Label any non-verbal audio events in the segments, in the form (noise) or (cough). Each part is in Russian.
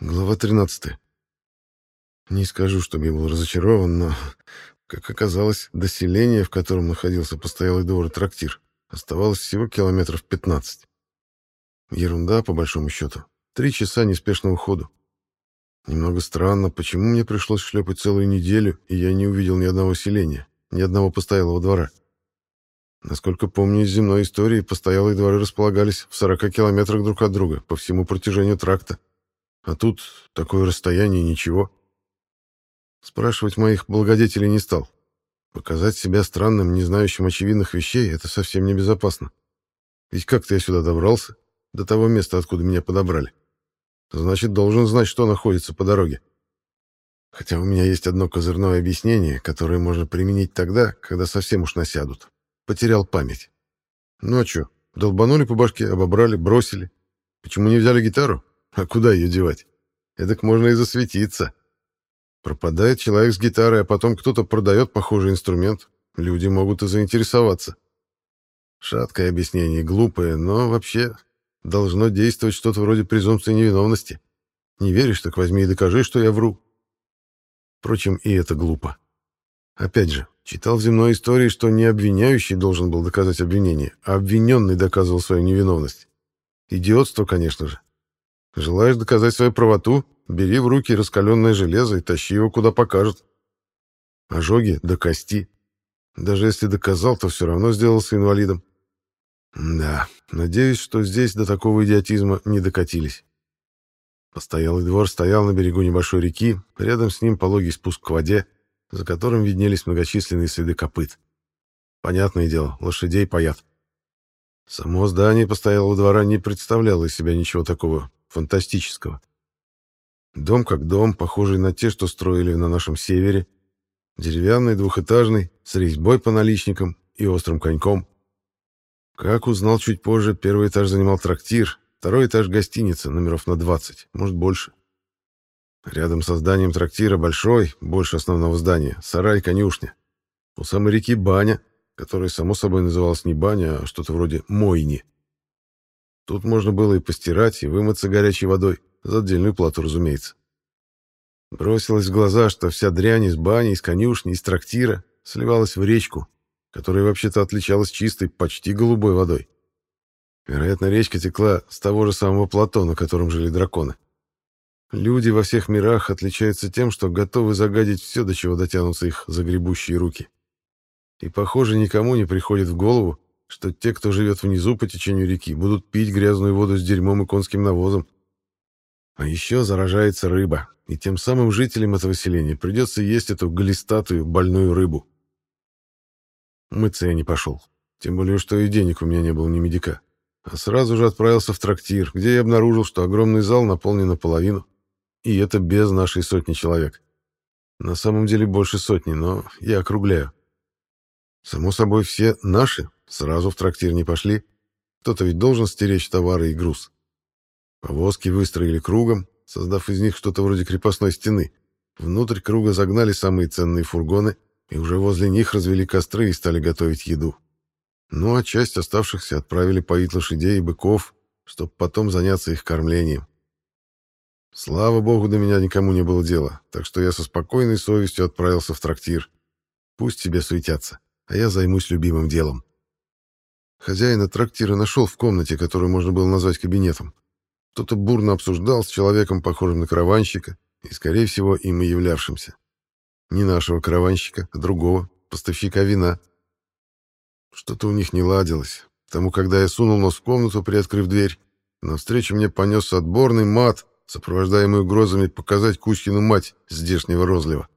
Глава 13. Не скажу, чтобы я был разочарован, но, как оказалось, до селения, в котором находился постоялый двор и трактир, оставалось всего километров 15. Ерунда, по большому счету. Три часа неспешного ходу. Немного странно, почему мне пришлось шлепать целую неделю, и я не увидел ни одного селения, ни одного постоялого двора. Насколько помню из земной истории, постоялые дворы располагались в 40 километрах друг от друга по всему протяжению тракта. А тут такое расстояние ничего. Спрашивать моих благодетелей не стал. Показать себя странным, не знающим очевидных вещей — это совсем небезопасно. Ведь как-то я сюда добрался, до того места, откуда меня подобрали. Значит, должен знать, что находится по дороге. Хотя у меня есть одно козырное объяснение, которое можно применить тогда, когда совсем уж насядут. Потерял память. Что, долбанули по башке, обобрали, бросили. Почему не взяли гитару? А куда ее девать? Эдак можно и засветиться. Пропадает человек с гитарой, а потом кто-то продает похожий инструмент. Люди могут и заинтересоваться. Шаткое объяснение, глупое, но вообще должно действовать что-то вроде презумпции невиновности. Не веришь, так возьми и докажи, что я вру. Впрочем, и это глупо. Опять же, читал в земной истории, что не обвиняющий должен был доказать обвинение, а обвиненный доказывал свою невиновность. Идиотство, конечно же. Желаешь доказать свою правоту? Бери в руки раскаленное железо и тащи его куда покажут. Ожоги до кости. Даже если доказал, то все равно сделался инвалидом. Да, надеюсь, что здесь до такого идиотизма не докатились. Постоялый двор стоял на берегу небольшой реки, рядом с ним пологий спуск к воде, за которым виднелись многочисленные следы копыт. Понятное дело, лошадей паят. Само здание постоялого двора не представляло из себя ничего такого фантастического. Дом как дом, похожий на те, что строили на нашем севере. Деревянный, двухэтажный, с резьбой по наличникам и острым коньком. Как узнал чуть позже, первый этаж занимал трактир, второй этаж — гостиница, номеров на 20, может, больше. Рядом со зданием трактира большой, больше основного здания, сарай-конюшня. У самой реки баня, которая, само собой, называлась не баня, а что-то вроде мойни. Тут можно было и постирать, и вымыться горячей водой, за отдельную плату, разумеется. Бросилось в глаза, что вся дрянь из бани, из конюшни, из трактира сливалась в речку, которая вообще-то отличалась чистой, почти голубой водой. Вероятно, речка текла с того же самого плато, на котором жили драконы. Люди во всех мирах отличаются тем, что готовы загадить все, до чего дотянутся их загребущие руки. И, похоже, никому не приходит в голову, что те, кто живет внизу по течению реки, будут пить грязную воду с дерьмом и конским навозом. А еще заражается рыба, и тем самым жителям этого селения придется есть эту глистатую больную рыбу. Мыться я не пошел, тем более, что и денег у меня не было ни медика. А сразу же отправился в трактир, где я обнаружил, что огромный зал наполнен наполовину, и это без нашей сотни человек. На самом деле больше сотни, но я округляю. Само собой, все наши, Сразу в трактир не пошли. Кто-то ведь должен стеречь товары и груз. Повозки выстроили кругом, создав из них что-то вроде крепостной стены. Внутрь круга загнали самые ценные фургоны, и уже возле них развели костры и стали готовить еду. Ну а часть оставшихся отправили поить лошадей и быков, чтобы потом заняться их кормлением. Слава богу, до меня никому не было дела, так что я со спокойной совестью отправился в трактир. Пусть себе суетятся, а я займусь любимым делом. Хозяина трактира нашел в комнате, которую можно было назвать кабинетом. Кто-то бурно обсуждал с человеком, похожим на караванщика, и, скорее всего, им и являвшимся. Не нашего караванщика, а другого, поставщика вина. Что-то у них не ладилось, потому когда я сунул нос в комнату, приоткрыв дверь, навстречу мне понесся отборный мат, сопровождаемый угрозами показать Кузькину мать здешнего розлива.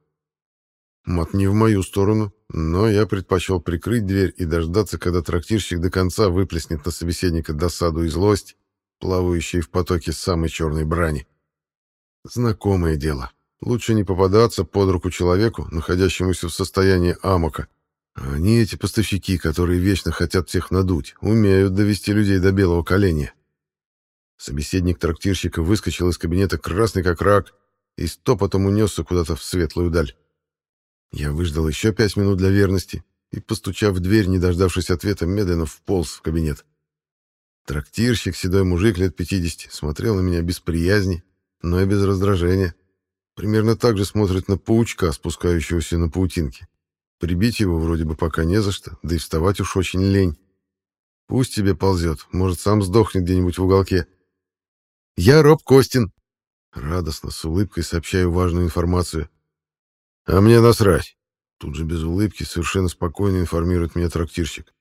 Мат не в мою сторону, но я предпочел прикрыть дверь и дождаться, когда трактирщик до конца выплеснет на собеседника досаду и злость, плавающие в потоке самой черной брани. Знакомое дело. Лучше не попадаться под руку человеку, находящемуся в состоянии амока. Они, эти поставщики, которые вечно хотят всех надуть, умеют довести людей до белого коленя. Собеседник трактирщика выскочил из кабинета красный как рак и стопотом унесся куда-то в светлую даль. Я выждал еще пять минут для верности и, постучав в дверь, не дождавшись ответа, медленно вполз в кабинет. Трактирщик, седой мужик лет 50, смотрел на меня без приязни, но и без раздражения. Примерно так же смотрит на паучка, спускающегося на паутинке. Прибить его вроде бы пока не за что, да и вставать уж очень лень. Пусть тебе ползет, может, сам сдохнет где-нибудь в уголке. «Я Роб Костин!» Радостно, с улыбкой сообщаю важную информацию. «А мне насрать!» Тут же без улыбки совершенно спокойно информирует меня трактирщик.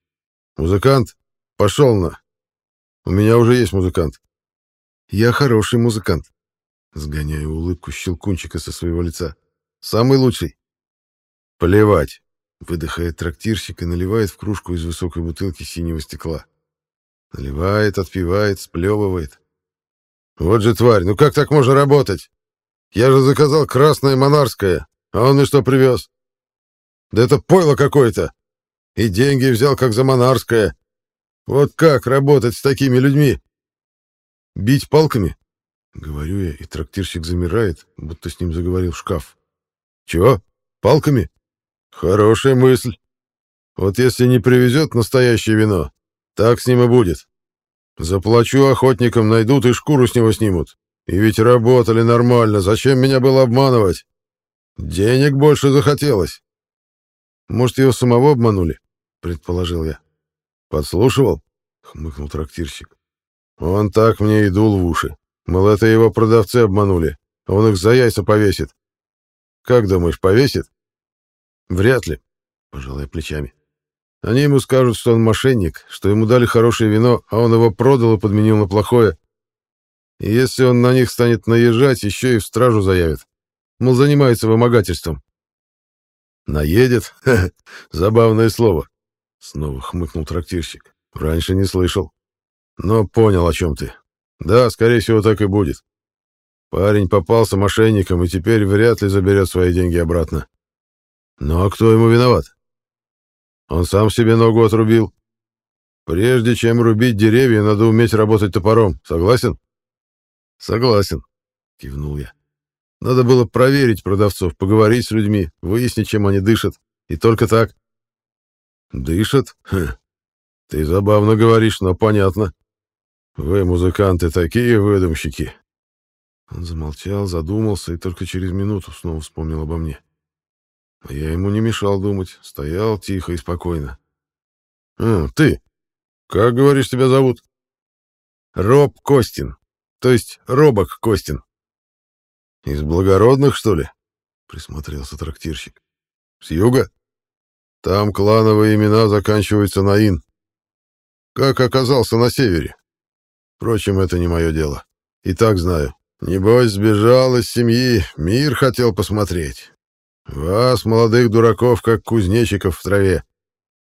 «Музыкант? Пошел на! У меня уже есть музыкант!» «Я хороший музыкант!» Сгоняю улыбку щелкунчика со своего лица. «Самый лучший!» «Плевать!» Выдыхает трактирщик и наливает в кружку из высокой бутылки синего стекла. Наливает, отпивает, сплевывает. «Вот же тварь, ну как так можно работать? Я же заказал красное монарское, а он мне что привез? Да это пойло какое-то! И деньги взял как за монарское. Вот как работать с такими людьми? Бить палками?» Говорю я, и трактирщик замирает, будто с ним заговорил шкаф. «Чего? Палками?» Хорошая мысль. Вот если не привезет настоящее вино, так с ним и будет. Заплачу охотникам, найдут и шкуру с него снимут. И ведь работали нормально, зачем меня было обманывать? Денег больше захотелось. Может, его самого обманули, предположил я. Подслушивал? хмыкнул трактирщик. Он так мне и дул в уши. Мол, это его продавцы обманули, он их за яйца повесит. Как думаешь, повесит? Вряд ли, пожалуй, плечами. Они ему скажут, что он мошенник, что ему дали хорошее вино, а он его продал и подменил на плохое. И если он на них станет наезжать, еще и в стражу заявит. Мол, занимается вымогательством. Наедет? (laughs) Забавное слово. Снова хмыкнул трактирщик. Раньше не слышал. Но понял, о чем ты. Да, скорее всего, так и будет. Парень попался мошенником и теперь вряд ли заберет свои деньги обратно. Ну а кто ему виноват? Он сам себе ногу отрубил. Прежде чем рубить деревья, надо уметь работать топором. Согласен? Согласен, кивнул я. Надо было проверить продавцов, поговорить с людьми, выяснить, чем они дышат. И только так. Дышат? Хм. Ты забавно говоришь, но понятно. Вы, музыканты, такие выдумщики. Он замолчал, задумался и только через минуту снова вспомнил обо мне. А я ему не мешал думать, стоял тихо и спокойно. «А, ты? Как, говоришь, тебя зовут?» «Роб Костин, то есть Робок Костин». «Из благородных, что ли?» — присмотрелся трактирщик. «С юга? Там клановые имена заканчиваются на «ин». Как оказался на севере? Впрочем, это не мое дело. И так знаю. Небось, сбежал из семьи, мир хотел посмотреть. Вас, молодых дураков, как кузнечиков в траве.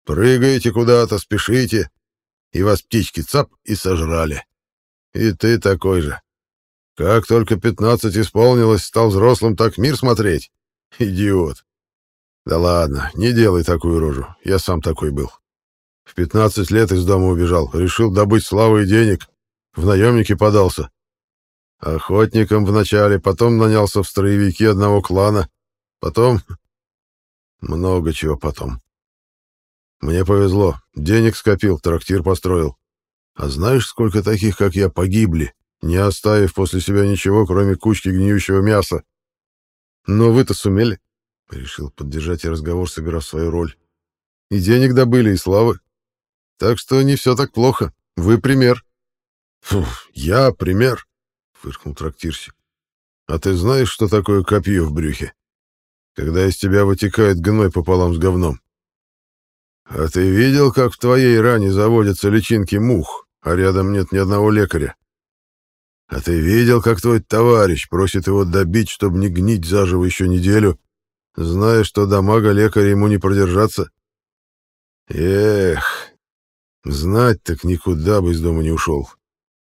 Прыгаете куда-то, спешите, и вас птички цап и сожрали. И ты такой же. Как только пятнадцать исполнилось, стал взрослым так мир смотреть. Идиот. Да ладно, не делай такую рожу, я сам такой был. В пятнадцать лет из дома убежал, решил добыть славы и денег. В наемники подался. Охотником вначале, потом нанялся в строевики одного клана. Потом... (laughs) Много чего потом. Мне повезло. Денег скопил, трактир построил. А знаешь, сколько таких, как я, погибли, не оставив после себя ничего, кроме кучки гниющего мяса? Но вы-то сумели. Решил поддержать и разговор, сыграв свою роль. И денег добыли, и славы. Так что не все так плохо. Вы пример. Фу, я пример, фыркнул трактирщик. А ты знаешь, что такое копье в брюхе? когда из тебя вытекает гной пополам с говном. А ты видел, как в твоей ране заводятся личинки мух, а рядом нет ни одного лекаря? А ты видел, как твой товарищ просит его добить, чтобы не гнить заживо еще неделю, зная, что до мага лекаря ему не продержаться? Эх, знать так никуда бы из дома не ушел.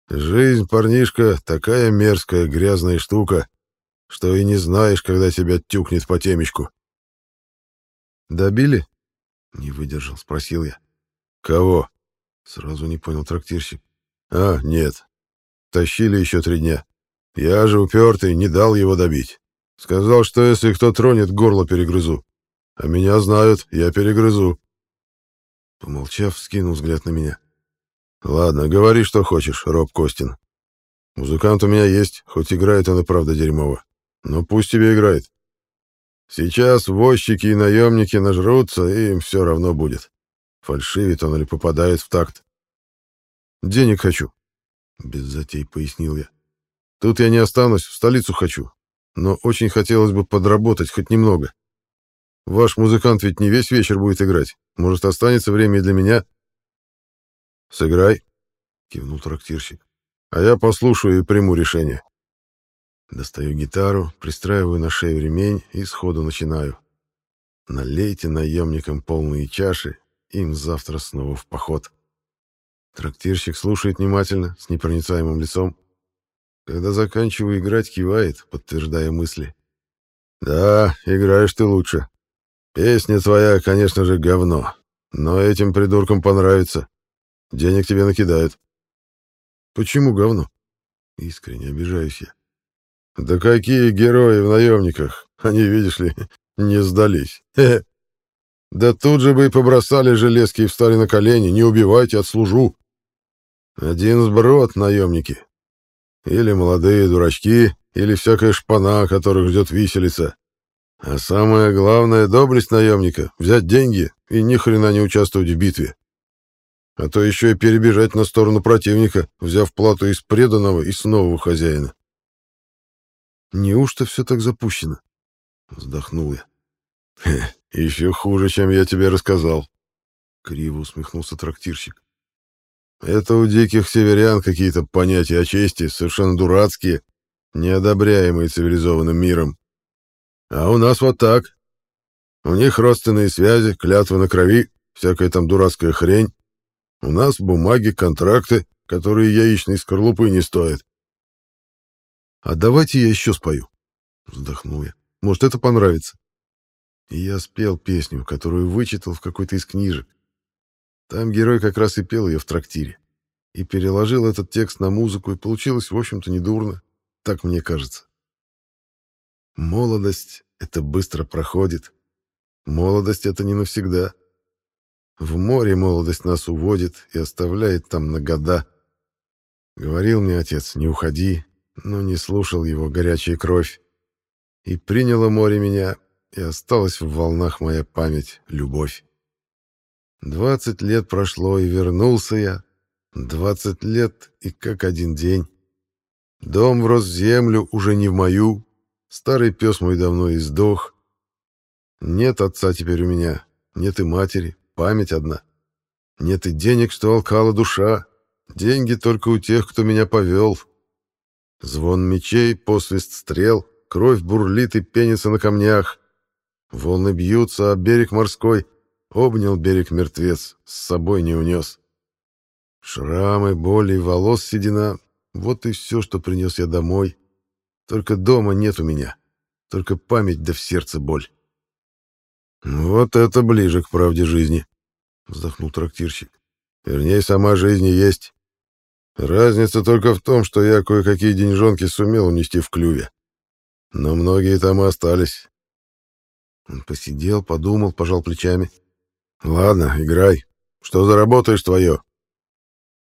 Жизнь, парнишка, такая мерзкая, грязная штука, что и не знаешь, когда тебя тюкнет по темечку. «Добили?» — не выдержал, спросил я. «Кого?» — сразу не понял трактирщик. «А, нет. Тащили еще три дня. Я же упертый, не дал его добить. Сказал, что если кто тронет, горло перегрызу. А меня знают, я перегрызу». Помолчав, скинул взгляд на меня. «Ладно, говори, что хочешь, Роб Костин. Музыкант у меня есть, хоть играет он и правда дерьмово. Но пусть тебе играет. Сейчас возчики и наемники нажрутся, и им все равно будет. Фальшивит он или попадает в такт. Денег хочу, без затей пояснил я. Тут я не останусь, в столицу хочу. Но очень хотелось бы подработать хоть немного. Ваш музыкант ведь не весь вечер будет играть. Может, останется время и для меня? Сыграй, кивнул трактирщик. А я послушаю и приму решение. Достаю гитару, пристраиваю на шею ремень и сходу начинаю. Налейте наемникам полные чаши, им завтра снова в поход. Трактирщик слушает внимательно, с непроницаемым лицом. Когда заканчиваю играть, кивает, подтверждая мысли. «Да, играешь ты лучше. Песня твоя, конечно же, говно, но этим придуркам понравится. Денег тебе накидают». «Почему говно?» Искренне обижаюсь я. Да какие герои в наемниках! Они, видишь ли, (laughs) не сдались. Хе -хе. Да тут же бы и побросали железки и встали на колени. Не убивайте, отслужу. Один сброд, наемники. Или молодые дурачки, или всякая шпана, которых ждет виселица. А самое главное — доблесть наемника — взять деньги и ни хрена не участвовать в битве. А то еще и перебежать на сторону противника, взяв плату из преданного и с нового хозяина. Неужто все так запущено? Вздохнул я. еще хуже, чем я тебе рассказал. Криво усмехнулся трактирщик. Это у диких северян какие-то понятия о чести, совершенно дурацкие, неодобряемые цивилизованным миром. А у нас вот так. У них родственные связи, клятвы на крови, всякая там дурацкая хрень. У нас бумаги, контракты, которые яичной скорлупы не стоят. «А давайте я еще спою», — вздохнул я. «Может, это понравится». И я спел песню, которую вычитал в какой-то из книжек. Там герой как раз и пел ее в трактире. И переложил этот текст на музыку, и получилось, в общем-то, недурно. Так мне кажется. Молодость — это быстро проходит. Молодость — это не навсегда. В море молодость нас уводит и оставляет там на года. Говорил мне отец, не уходи, но не слушал его горячая кровь. И приняло море меня, и осталась в волнах моя память, любовь. Двадцать лет прошло, и вернулся я. Двадцать лет, и как один день. Дом врос в землю, уже не в мою. Старый пес мой давно издох. Нет отца теперь у меня, нет и матери, память одна. Нет и денег, что алкала душа. Деньги только у тех, кто меня повел. Звон мечей, посвист стрел, кровь бурлит и пенится на камнях. Волны бьются, а берег морской обнял берег мертвец, с собой не унес. Шрамы, боли, волос седина — вот и все, что принес я домой. Только дома нет у меня, только память да в сердце боль. «Вот это ближе к правде жизни», — вздохнул трактирщик. «Вернее, сама жизнь и есть. Разница только в том, что я кое-какие деньжонки сумел унести в клюве. Но многие там и остались. Он посидел, подумал, пожал плечами. «Ладно, играй. Что заработаешь твое?»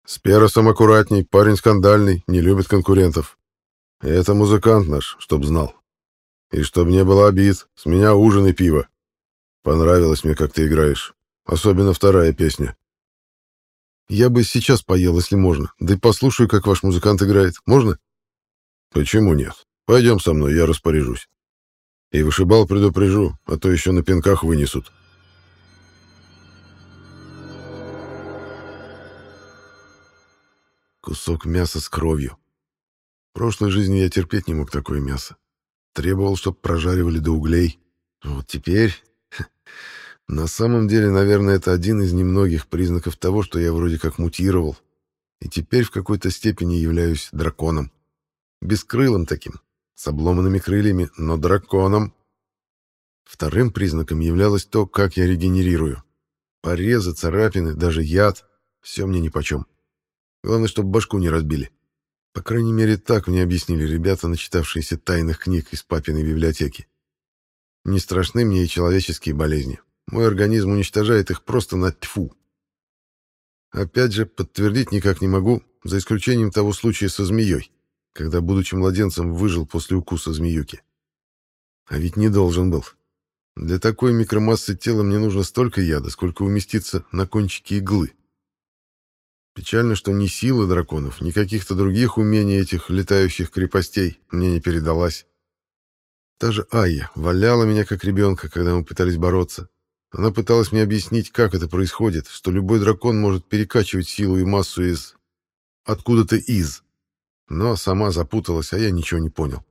«С Перосом аккуратней, парень скандальный, не любит конкурентов. Это музыкант наш, чтоб знал. И чтоб не было обид, с меня ужин и пиво. Понравилось мне, как ты играешь. Особенно вторая песня. Я бы сейчас поел, если можно. Да и послушаю, как ваш музыкант играет. Можно? Почему нет? Пойдем со мной, я распоряжусь. И вышибал предупрежу, а то еще на пинках вынесут. Кусок мяса с кровью. В прошлой жизни я терпеть не мог такое мясо. Требовал, чтобы прожаривали до углей. Вот теперь (laughs) на самом деле, наверное, это один из немногих признаков того, что я вроде как мутировал, и теперь в какой-то степени являюсь драконом. Бескрылым таким, с обломанными крыльями, но драконом. Вторым признаком являлось то, как я регенерирую. Порезы, царапины, даже яд — все мне нипочем. Главное, чтобы башку не разбили. По крайней мере, так мне объяснили ребята, начитавшиеся тайных книг из папиной библиотеки. Не страшны мне и человеческие болезни. Мой организм уничтожает их просто на тьфу. Опять же, подтвердить никак не могу, за исключением того случая со змеей. когда, будучи младенцем, выжил после укуса змеюки. А ведь не должен был. Для такой микромассы тела мне нужно столько яда, сколько уместится на кончике иглы. Печально, что ни силы драконов, ни каких-то других умений этих летающих крепостей мне не передалась. Та же Айя валяла меня как ребенка, когда мы пытались бороться. Она пыталась мне объяснить, как это происходит, что любой дракон может перекачивать силу и массу из... откуда-то из. Но сама запуталась, а я ничего не понял.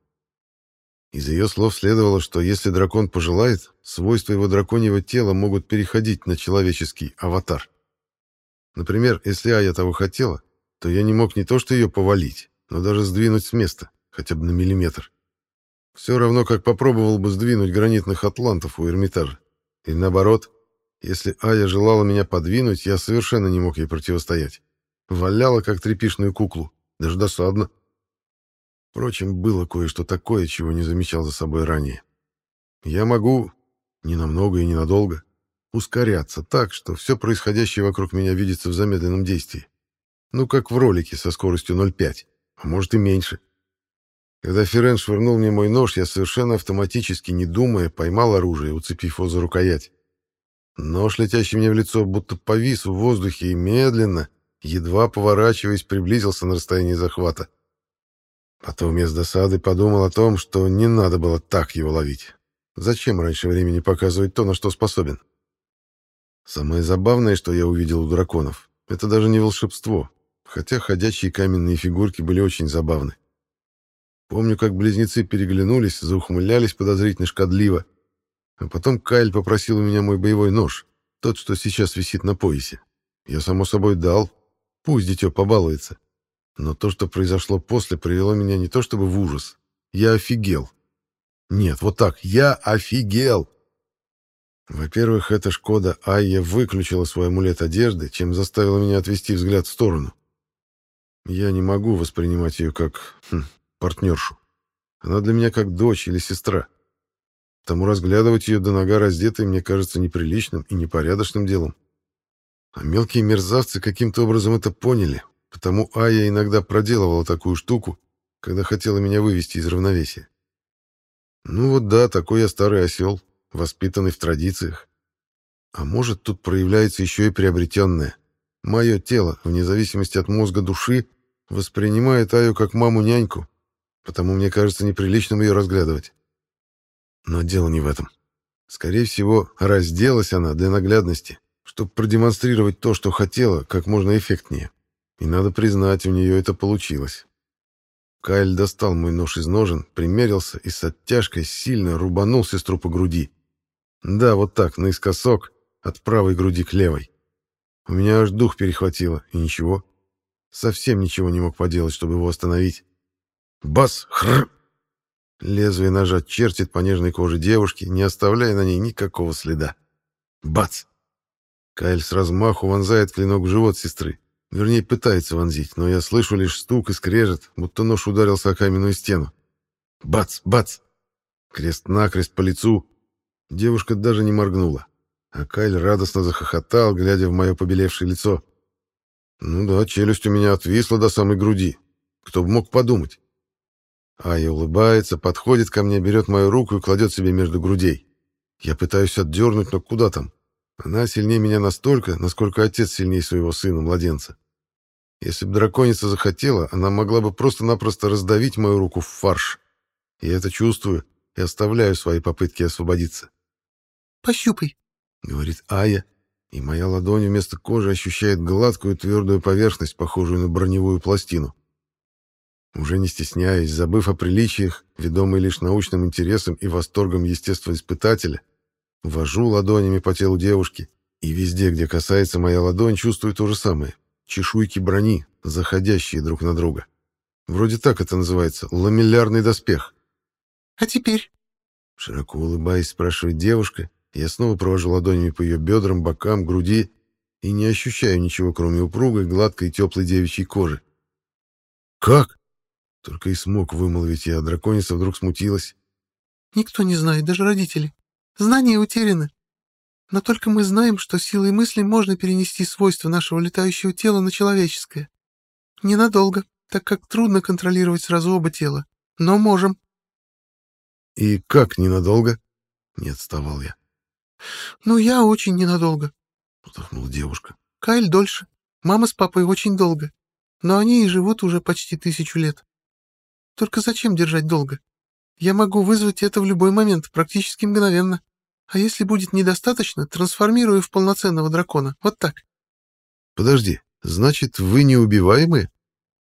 Из ее слов следовало, что если дракон пожелает, свойства его драконьего тела могут переходить на человеческий аватар. Например, если Ая того хотела, то я не мог не то что ее повалить, но даже сдвинуть с места, хотя бы на миллиметр. Все равно, как попробовал бы сдвинуть гранитных атлантов у Эрмитажа. И наоборот, если Ая желала меня подвинуть, я совершенно не мог ей противостоять. Валяла, как тряпишную куклу. Даже досадно. Впрочем, было кое-что такое, чего не замечал за собой ранее. Я могу, ненамного и ненадолго, ускоряться так, что все происходящее вокруг меня видится в замедленном действии. Ну, как в ролике со скоростью 0,5, а может и меньше. Когда Ферен швырнул мне мой нож, я совершенно автоматически, не думая, поймал оружие, уцепив его за рукоять. Нож, летящий мне в лицо, будто повис в воздухе и медленно, едва поворачиваясь, приблизился на расстояние захвата. Потом я с досадой подумал о том, что не надо было так его ловить. Зачем раньше времени показывать то, на что способен? Самое забавное, что я увидел у драконов, это даже не волшебство, хотя ходячие каменные фигурки были очень забавны. Помню, как близнецы переглянулись, заухмылялись подозрительно шкодливо, а потом Кайль попросил у меня мой боевой нож, тот, что сейчас висит на поясе. Я, само собой, дал. Пусть дитё побалуется. Но то, что произошло после, привело меня не то чтобы в ужас. Я офигел. Нет, вот так, я офигел. Во-первых, эта Шкода Айя выключила свой амулет одежды, чем заставила меня отвести взгляд в сторону. Я не могу воспринимать ее как хм, партнершу. Она для меня как дочь или сестра. Тому разглядывать ее до нога раздетой мне кажется неприличным и непорядочным делом. А мелкие мерзавцы каким-то образом это поняли, Потому Ая иногда проделывала такую штуку, когда хотела меня вывести из равновесия. Ну вот да, такой я старый осел, воспитанный в традициях. А может, тут проявляется еще и приобретенное. Мое тело, вне зависимости от мозга души, воспринимает Аю как маму-няньку, потому мне кажется неприличным ее разглядывать. Но дело не в этом. Скорее всего, разделась она для наглядности, чтобы продемонстрировать то, что хотела, как можно эффектнее. И надо признать, у нее это получилось. Кайль достал мой нож из ножен, примерился и с оттяжкой сильно рубанул сестру по груди. Да, вот так, наискосок, от правой груди к левой. У меня аж дух перехватило, и ничего. Совсем ничего не мог поделать, чтобы его остановить. Бас! Хр! Лезвие ножа чертит по нежной коже девушки, не оставляя на ней никакого следа. Бац! Кайль с размаху вонзает клинок в живот сестры. Вернее, пытается вонзить, но я слышу лишь стук и скрежет, будто нож ударился о каменную стену. Бац, бац! Крест-накрест по лицу. Девушка даже не моргнула. А Кайль радостно захохотал, глядя в мое побелевшее лицо. Ну да, челюсть у меня отвисла до самой груди. Кто бы мог подумать. Ая улыбается, подходит ко мне, берет мою руку и кладет себе между грудей. Я пытаюсь отдернуть, но куда там? Она сильнее меня настолько, насколько отец сильнее своего сына-младенца. Если бы драконица захотела, она могла бы просто-напросто раздавить мою руку в фарш. Я это чувствую и оставляю свои попытки освободиться. «Пощупай», — говорит Ая, и моя ладонь вместо кожи ощущает гладкую твердую поверхность, похожую на броневую пластину. Уже не стесняясь, забыв о приличиях, ведомый лишь научным интересом и восторгом естествоиспытателя, вожу ладонями по телу девушки, и везде, где касается моя ладонь, чувствую то же самое чешуйки брони, заходящие друг на друга. Вроде так это называется, ламеллярный доспех. «А теперь?» Широко улыбаясь, спрашивает девушка. Я снова провожу ладонями по ее бедрам, бокам, груди и не ощущаю ничего, кроме упругой, гладкой, теплой девичьей кожи. «Как?» Только и смог вымолвить я, а драконица вдруг смутилась. «Никто не знает, даже родители. Знания утеряны. Но только мы знаем, что силой мысли можно перенести свойства нашего летающего тела на человеческое. Ненадолго, так как трудно контролировать сразу оба тела. Но можем. И как ненадолго? Не отставал я. Ну, я очень ненадолго. Вздохнула девушка. Кайль дольше. Мама с папой очень долго. Но они и живут уже почти тысячу лет. Только зачем держать долго? Я могу вызвать это в любой момент, практически мгновенно. А если будет недостаточно, трансформирую в полноценного дракона. Вот так. Подожди, значит, вы неубиваемы?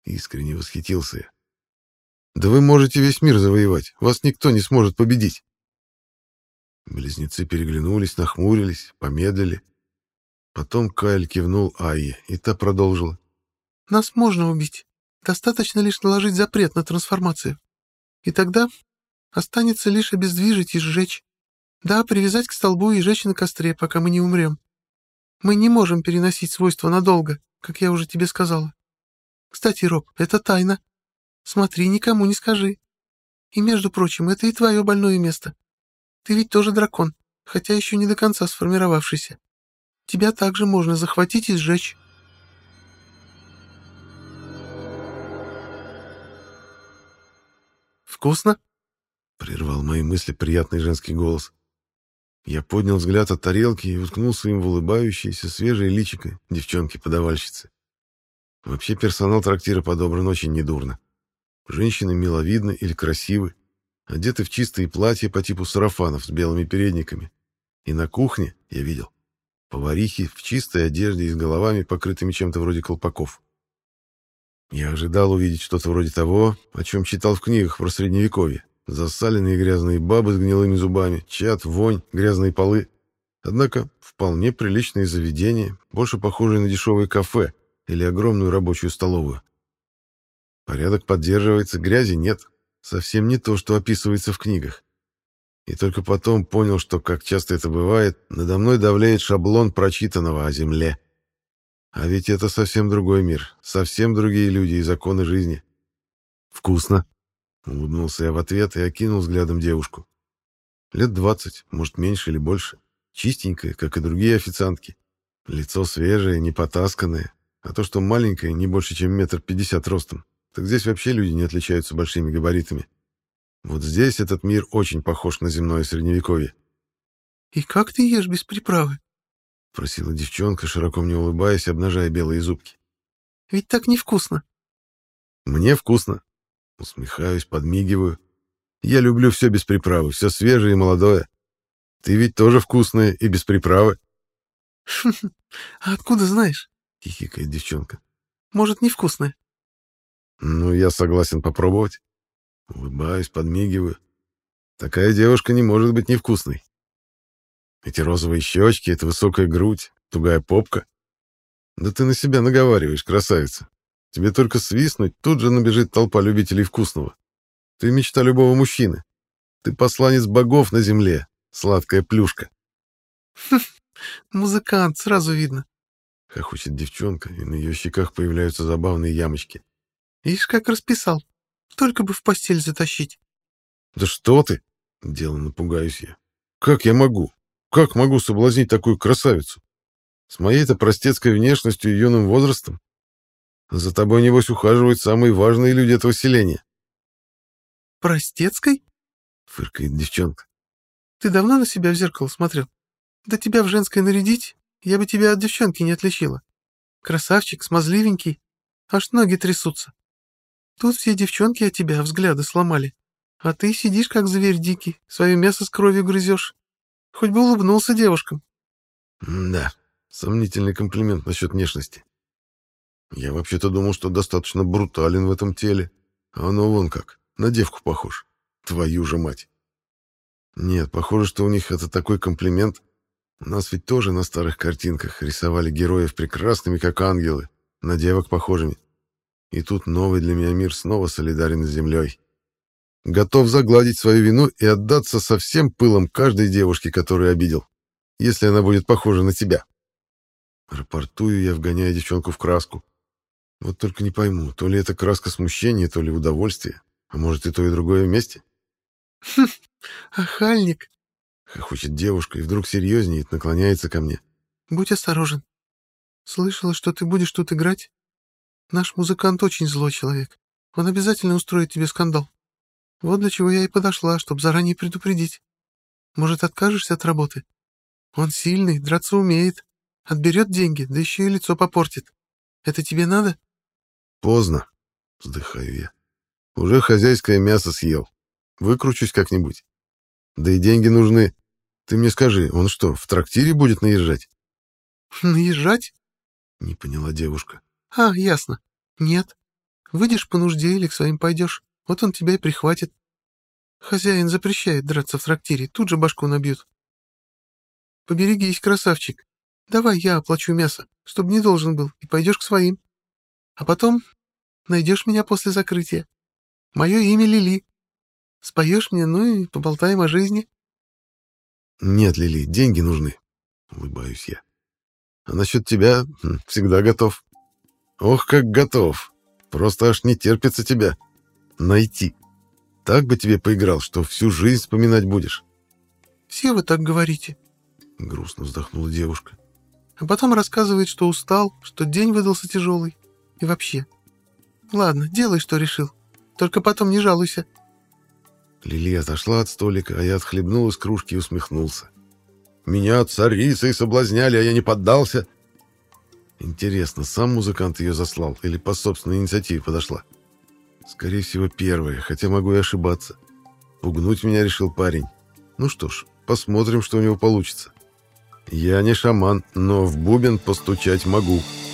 Искренне восхитился я. Да вы можете весь мир завоевать. Вас никто не сможет победить. Близнецы переглянулись, нахмурились, помедлили. Потом Кайль кивнул Айе, и та продолжила. «Нас можно убить. Достаточно лишь наложить запрет на трансформацию. И тогда останется лишь обездвижить и сжечь. Да, привязать к столбу и жечь на костре, пока мы не умрем. Мы не можем переносить свойства надолго, как я уже тебе сказала. Кстати, Роб, это тайна. Смотри, никому не скажи. И, между прочим, это и твое больное место. Ты ведь тоже дракон, хотя еще не до конца сформировавшийся. Тебя также можно захватить и сжечь. «Вкусно?» — прервал мои мысли приятный женский голос. Я поднял взгляд от тарелки и уткнулся им в улыбающееся свежее личико девчонки-подавальщицы. Вообще персонал трактира подобран очень недурно. Женщины миловидны или красивы, одеты в чистые платья по типу сарафанов с белыми передниками. И на кухне, я видел, поварихи в чистой одежде и с головами, покрытыми чем-то вроде колпаков. Я ожидал увидеть что-то вроде того, о чем читал в книгах про Средневековье. Засаленные грязные бабы с гнилыми зубами, чад, вонь, грязные полы. Однако вполне приличные заведения, больше похожие на дешевое кафе или огромную рабочую столовую. Порядок поддерживается, грязи нет. Совсем не то, что описывается в книгах. И только потом понял, что, как часто это бывает, надо мной давляет шаблон прочитанного о земле. А ведь это совсем другой мир, совсем другие люди и законы жизни. «Вкусно!» — улыбнулся я в ответ и окинул взглядом девушку. Лет двадцать, может, меньше или больше. Чистенькая, как и другие официантки. Лицо свежее, не потасканное, а то, что маленькое, не больше, чем метр пятьдесят ростом. Так здесь вообще люди не отличаются большими габаритами. Вот здесь этот мир очень похож на земное средневековье. «И как ты ешь без приправы?» — просила девчонка, широко мне улыбаясь, обнажая белые зубки. «Ведь так невкусно». «Мне вкусно». Усмехаюсь, подмигиваю. «Я люблю все без приправы, все свежее и молодое. Ты ведь тоже вкусная и без приправы». «А откуда знаешь?» — хихикает девчонка. «Может, невкусная?» Ну, я согласен попробовать. Улыбаюсь, подмигиваю. Такая девушка не может быть невкусной. Эти розовые щечки, эта высокая грудь, тугая попка. Да ты на себя наговариваешь, красавица. Тебе только свистнуть, тут же набежит толпа любителей вкусного. Ты мечта любого мужчины. Ты посланец богов на земле, сладкая плюшка. Музыкант, сразу видно. Хохочет девчонка, и на ее щеках появляются забавные ямочки. Ишь, как расписал. Только бы в постель затащить. Да что ты? Деланно пугаюсь я. Как я могу? Как могу соблазнить такую красавицу? С моей-то простецкой внешностью и юным возрастом? За тобой, небось, ухаживают самые важные люди этого селения. Простецкой? Фыркает девчонка. Ты давно на себя в зеркало смотрел? Да тебя в женское нарядить, я бы тебя от девчонки не отличила. Красавчик, смазливенький, аж ноги трясутся. Тут все девчонки от тебя взгляды сломали. А ты сидишь, как зверь дикий, свое мясо с кровью грызешь. Хоть бы улыбнулся девушкам. да, сомнительный комплимент насчет внешности. Я вообще-то думал, что достаточно брутален в этом теле. А оно вон как, на девку похож. Твою же мать. Нет, похоже, что у них это такой комплимент. Нас ведь тоже на старых картинках рисовали героев прекрасными, как ангелы, на девок похожими. И тут новый для меня мир снова солидарен с землей. Готов загладить свою вину и отдаться со всем пылом каждой девушке, которую обидел, если она будет похожа на тебя. Рапортую я, вгоняя девчонку в краску. Вот только не пойму, то ли это краска смущения, то ли удовольствия, а может и то, и другое вместе. «Хм, охальник!» — хохочет девушка и вдруг серьезнеет, наклоняется ко мне. «Будь осторожен. Слышала, что ты будешь тут играть? Наш музыкант очень злой человек. Он обязательно устроит тебе скандал. Вот для чего я и подошла, чтобы заранее предупредить. Может, откажешься от работы? Он сильный, драться умеет. Отберет деньги, да еще и лицо попортит. Это тебе надо? Поздно, вздыхаю я. Уже хозяйское мясо съел. Выкручусь как-нибудь. Да и деньги нужны. Ты мне скажи, он что, в трактире будет наезжать? Наезжать? Не поняла девушка. А, ясно. Нет. Выйдешь по нужде или к своим пойдешь. Вот он тебя и прихватит. Хозяин запрещает драться в трактире, тут же башку набьют. Поберегись, красавчик. Давай я оплачу мясо, чтобы не должен был, и пойдешь к своим. А потом найдешь меня после закрытия. Мое имя Лили. Споешь мне, ну и поболтаем о жизни. Нет, Лили, деньги нужны, улыбаюсь я. А насчет тебя всегда готов. Ох, как готов. Просто аж не терпится тебя найти. Так бы тебе поиграл, что всю жизнь вспоминать будешь. Все вы так говорите. Грустно вздохнула девушка. А потом рассказывает, что устал, что день выдался тяжелый. И вообще. Ладно, делай, что решил. Только потом не жалуйся. Лили отошла от столика, а я отхлебнул из кружки и усмехнулся. Меня царицей соблазняли, а я не поддался. Интересно, сам музыкант ее заслал или по собственной инициативе подошла? Скорее всего, первое, хотя могу и ошибаться. Пугнуть меня решил парень. Ну что ж, посмотрим, что у него получится. Я не шаман, но в бубен постучать могу. —